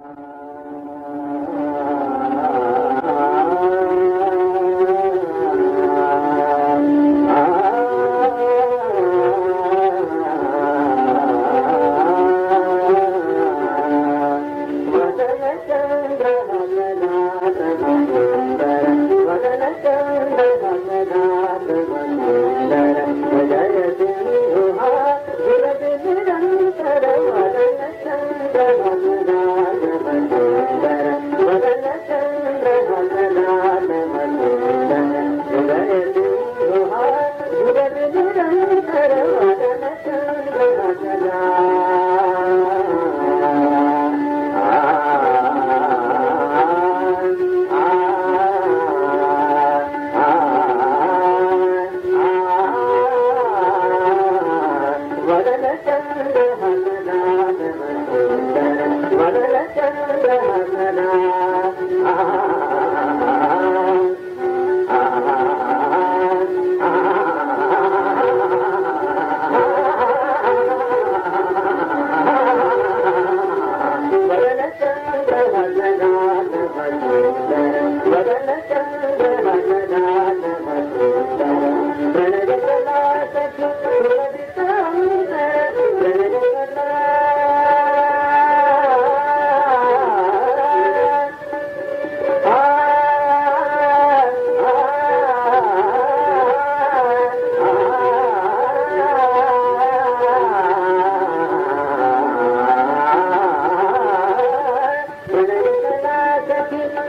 Uh... Ah Jaya